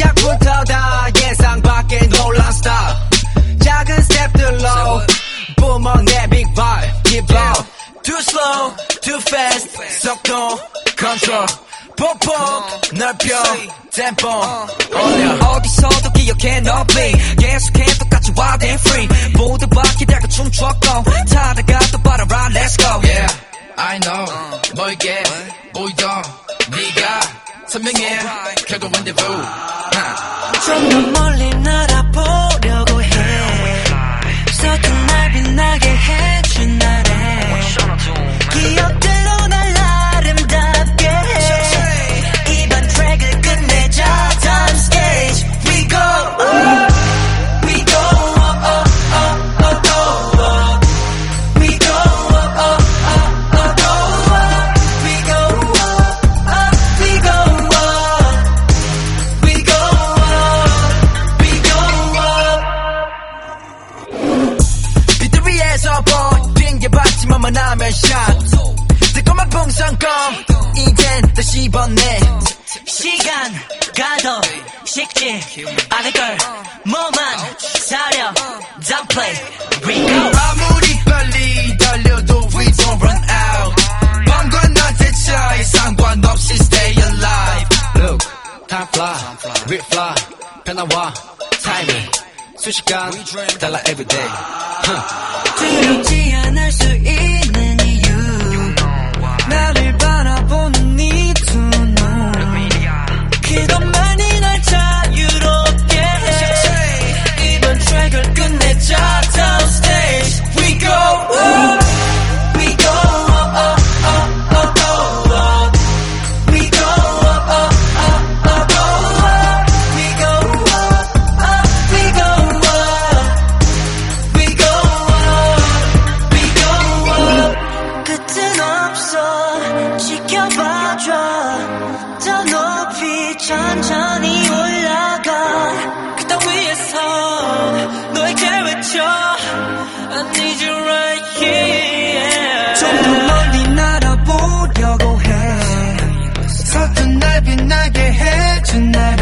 시작부터 다 예상 밖의 놀란 스타 작은 스텝들로 뿜어 내 keep up too slow too fast 속도 control 폭폭 넓혀 템포 어디서도 기억해 너 bleed 계속해 똑같이 wild and free 모두 바퀴들고 춤췄고 타다가 또 빨아라 let's go Yeah, I know. 멀게 보이던 네가 선명해. 결국 rendezvous. 하. 좀 받지만 하면 샷 뜨거운 풍선껌 이젠 다시 번내 시간 가도 식지 않을 걸 뭐만 사려 Don't play, we go. 아무리 빨리 달려도 we don't run out 밤과 낮의 차이 상관없이 stay alive Look, time fly, we fly 변화와 타이밍 순식간 달라 everyday huh. 두렵지 않을 수 있는 없어, 지켜봐줘. 더 높이 천천히 올라가. 그땅 위에서 너에게 외쳐. I need you right here. 좀 더 멀리 날아보려고 해. 서툰 날 빛나게 해준 날